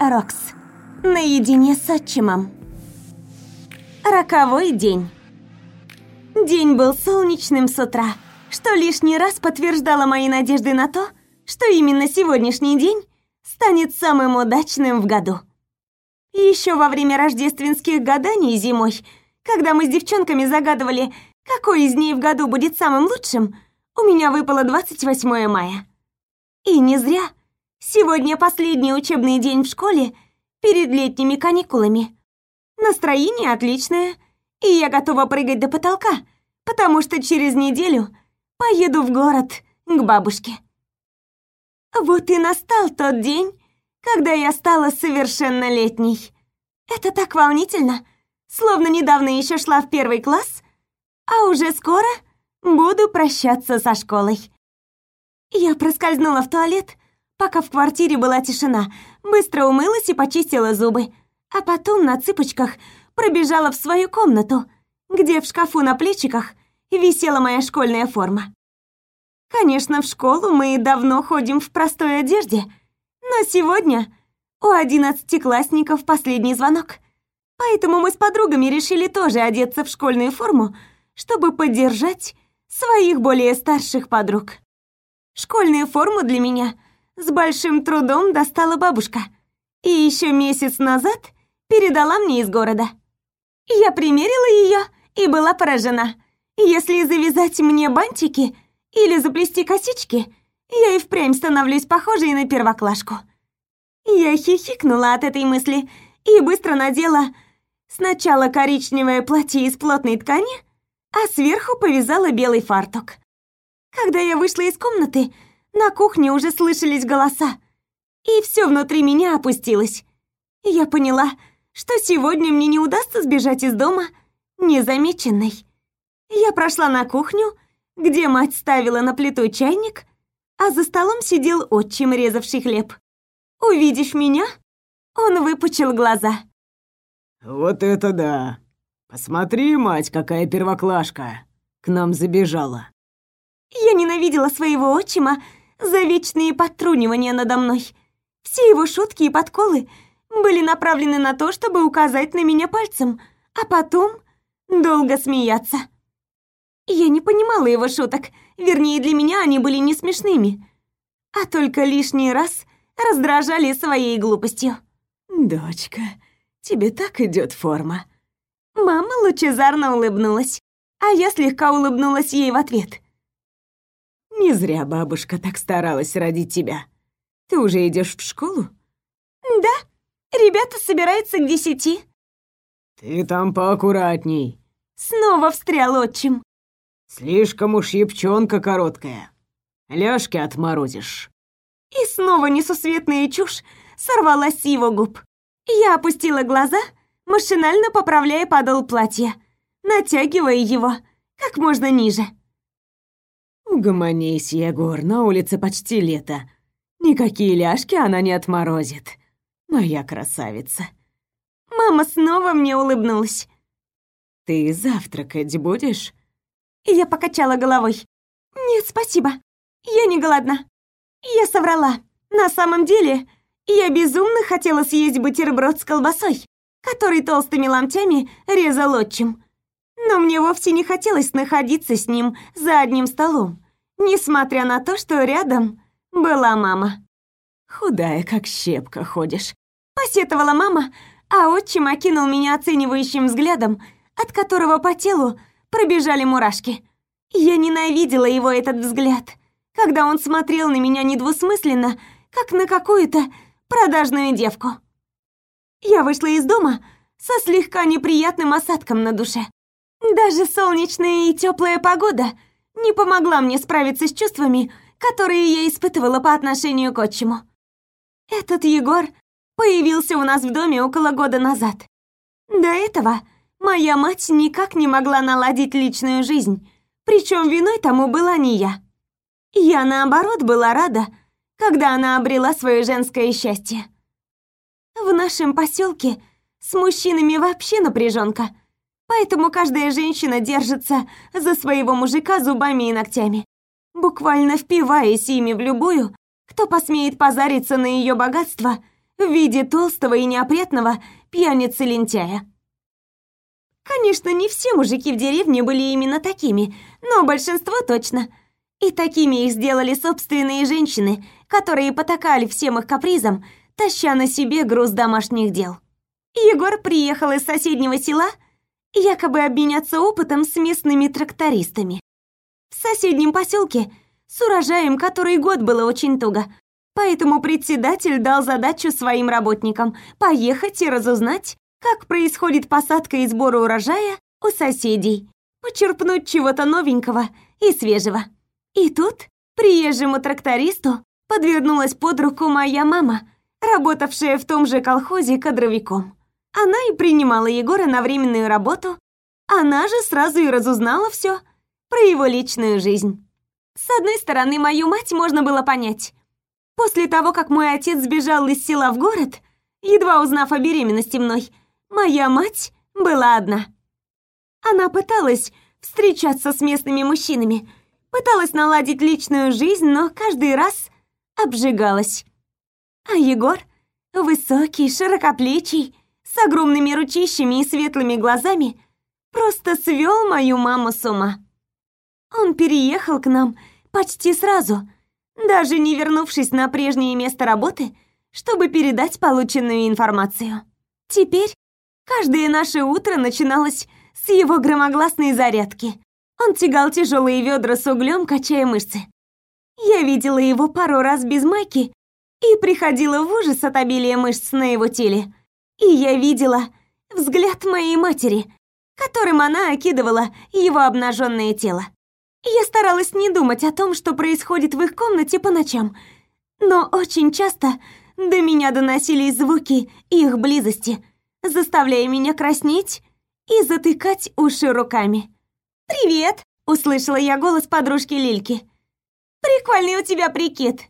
Рокс. Наедине с отчимом. Роковой день. День был солнечным с утра, что лишний раз подтверждало мои надежды на то, что именно сегодняшний день станет самым удачным в году. Еще во время рождественских гаданий зимой, когда мы с девчонками загадывали, какой из дней в году будет самым лучшим, у меня выпало 28 мая. И не зря. Сегодня последний учебный день в школе перед летними каникулами. Настроение отличное, и я готова прыгать до потолка, потому что через неделю поеду в город к бабушке. Вот и настал тот день, когда я стала совершеннолетней. Это так волнительно, словно недавно еще шла в первый класс, а уже скоро буду прощаться со школой. Я проскользнула в туалет, пока в квартире была тишина, быстро умылась и почистила зубы, а потом на цыпочках пробежала в свою комнату, где в шкафу на плечиках висела моя школьная форма. Конечно, в школу мы давно ходим в простой одежде, но сегодня у одиннадцатиклассников последний звонок. Поэтому мы с подругами решили тоже одеться в школьную форму, чтобы поддержать своих более старших подруг. Школьную форму для меня с большим трудом достала бабушка. И еще месяц назад передала мне из города. Я примерила ее и была поражена. Если завязать мне бантики или заплести косички, я и впрямь становлюсь похожей на первоклашку. Я хихикнула от этой мысли и быстро надела сначала коричневое платье из плотной ткани, а сверху повязала белый фартук. Когда я вышла из комнаты, на кухне уже слышались голоса, и все внутри меня опустилось. Я поняла, что сегодня мне не удастся сбежать из дома незамеченной. Я прошла на кухню, где мать ставила на плиту чайник, а за столом сидел отчим, резавший хлеб. Увидев меня, он выпучил глаза. «Вот это да! Посмотри, мать, какая первоклашка! К нам забежала!» Я ненавидела своего отчима за вечные подтрунивания надо мной. Все его шутки и подколы были направлены на то, чтобы указать на меня пальцем, а потом долго смеяться. Я не понимала его шуток, вернее, для меня они были не смешными, а только лишний раз раздражали своей глупостью. «Дочка, тебе так идет форма». Мама лучезарно улыбнулась, а я слегка улыбнулась ей в ответ. Не зря бабушка так старалась родить тебя. Ты уже идешь в школу? Да, ребята собираются к десяти. Ты там поаккуратней. Снова встрял отчим. Слишком уж япчонка короткая. Ляжки отморозишь. И снова несусветная чушь сорвалась с его губ. Я опустила глаза, машинально поправляя подол платья, натягивая его как можно ниже. Угомонись, Егор, на улице почти лето. Никакие ляжки она не отморозит. Моя красавица. Мама снова мне улыбнулась. Ты завтракать будешь? Я покачала головой. Нет, спасибо. Я не голодна. Я соврала. На самом деле, я безумно хотела съесть бутерброд с колбасой, который толстыми ломтями резал отчим но мне вовсе не хотелось находиться с ним за одним столом, несмотря на то, что рядом была мама. «Худая, как щепка, ходишь», — посетовала мама, а отчим окинул меня оценивающим взглядом, от которого по телу пробежали мурашки. Я ненавидела его этот взгляд, когда он смотрел на меня недвусмысленно, как на какую-то продажную девку. Я вышла из дома со слегка неприятным осадком на душе. Даже солнечная и теплая погода не помогла мне справиться с чувствами, которые я испытывала по отношению к отчиму. Этот Егор появился у нас в доме около года назад. До этого моя мать никак не могла наладить личную жизнь, причем виной тому была не я. Я, наоборот, была рада, когда она обрела свое женское счастье. В нашем поселке с мужчинами вообще напряженка – Поэтому каждая женщина держится за своего мужика зубами и ногтями, буквально впиваясь ими в любую, кто посмеет позариться на ее богатство, в виде толстого и неопрятного пьяницы-лентяя. Конечно, не все мужики в деревне были именно такими, но большинство точно. И такими их сделали собственные женщины, которые потакали всем их капризам, таща на себе груз домашних дел. Егор приехал из соседнего села, якобы обменяться опытом с местными трактористами. В соседнем поселке с урожаем который год было очень туго, поэтому председатель дал задачу своим работникам поехать и разузнать, как происходит посадка и сбор урожая у соседей, почерпнуть чего-то новенького и свежего. И тут приезжему трактористу подвернулась под руку моя мама, работавшая в том же колхозе кадровиком. Она и принимала Егора на временную работу, она же сразу и разузнала все про его личную жизнь. С одной стороны, мою мать можно было понять. После того, как мой отец сбежал из села в город, едва узнав о беременности мной, моя мать была одна. Она пыталась встречаться с местными мужчинами, пыталась наладить личную жизнь, но каждый раз обжигалась. А Егор, высокий, широкоплечий, с огромными ручищами и светлыми глазами, просто свел мою маму с ума. Он переехал к нам почти сразу, даже не вернувшись на прежнее место работы, чтобы передать полученную информацию. Теперь каждое наше утро начиналось с его громогласной зарядки. Он тягал тяжелые ведра с углем, качая мышцы. Я видела его пару раз без майки и приходила в ужас от обилия мышц на его теле. И я видела взгляд моей матери, которым она окидывала его обнаженное тело. Я старалась не думать о том, что происходит в их комнате по ночам, но очень часто до меня доносились звуки их близости, заставляя меня краснеть и затыкать уши руками. «Привет!» — услышала я голос подружки Лильки. «Прикольный у тебя прикид!»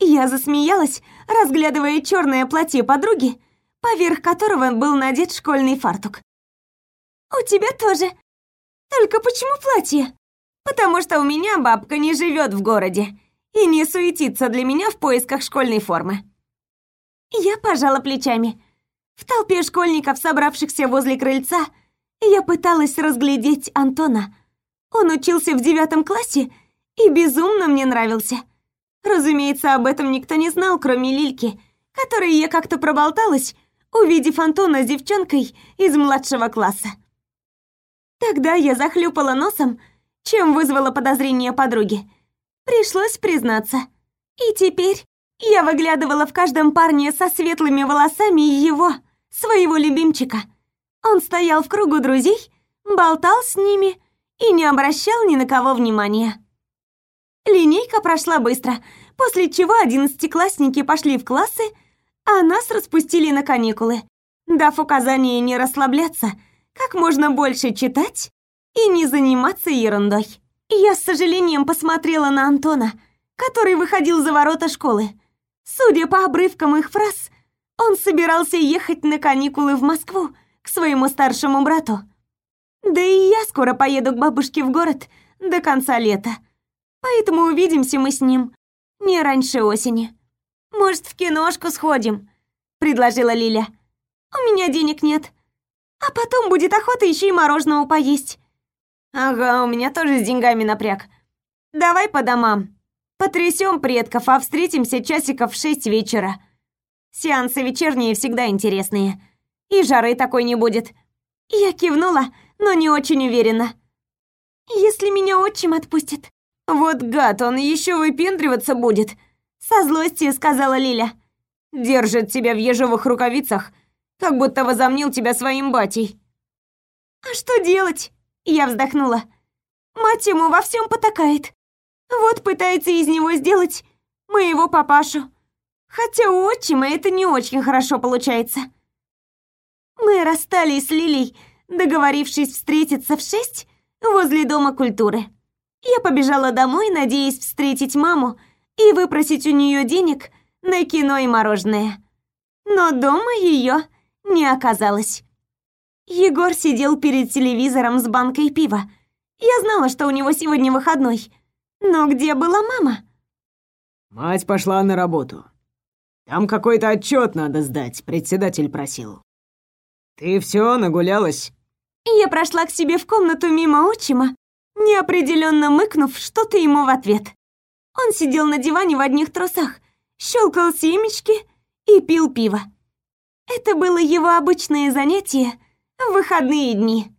Я засмеялась, разглядывая черное платье подруги, поверх которого был надет школьный фартук. «У тебя тоже. Только почему платье?» потому что у меня бабка не живет в городе и не суетится для меня в поисках школьной формы. Я пожала плечами. В толпе школьников, собравшихся возле крыльца, я пыталась разглядеть Антона. Он учился в девятом классе и безумно мне нравился. Разумеется, об этом никто не знал, кроме Лильки, которой я как-то проболталась, увидев Антона с девчонкой из младшего класса. Тогда я захлюпала носом, чем вызвало подозрение подруги. Пришлось признаться. И теперь я выглядывала в каждом парне со светлыми волосами его, своего любимчика. Он стоял в кругу друзей, болтал с ними и не обращал ни на кого внимания. Линейка прошла быстро, после чего одиннадцатиклассники пошли в классы, а нас распустили на каникулы, дав указание не расслабляться, как можно больше читать и не заниматься ерундой. Я с сожалением посмотрела на Антона, который выходил за ворота школы. Судя по обрывкам их фраз, он собирался ехать на каникулы в Москву к своему старшему брату. Да и я скоро поеду к бабушке в город до конца лета. Поэтому увидимся мы с ним не раньше осени. Может, в киношку сходим, предложила Лиля. У меня денег нет. А потом будет охота еще и мороженого поесть. Ага, у меня тоже с деньгами напряг. Давай по домам. Потрясем предков, а встретимся часиков в шесть вечера. Сеансы вечерние всегда интересные. И жары такой не будет. Я кивнула, но не очень уверенно. Если меня отчим отпустит. Вот гад, он еще выпендриваться будет. Со злостью сказала Лиля. Держит тебя в ежовых рукавицах, как будто возомнил тебя своим батей. А что делать? Я вздохнула. Мать ему во всем потакает. Вот пытается из него сделать моего папашу. Хотя у отчима это не очень хорошо получается. Мы расстались с Лилей, договорившись встретиться в шесть возле Дома культуры. Я побежала домой, надеясь встретить маму и выпросить у нее денег на кино и мороженое. Но дома ее не оказалось. Егор сидел перед телевизором с банкой пива. Я знала, что у него сегодня выходной. Но где была мама? Мать пошла на работу. Там какой-то отчет надо сдать, председатель просил. Ты все нагулялась? Я прошла к себе в комнату мимо отчима, неопределенно мыкнув что-то ему в ответ. Он сидел на диване в одних трусах, щелкал семечки и пил пиво. Это было его обычное занятие в выходные дни.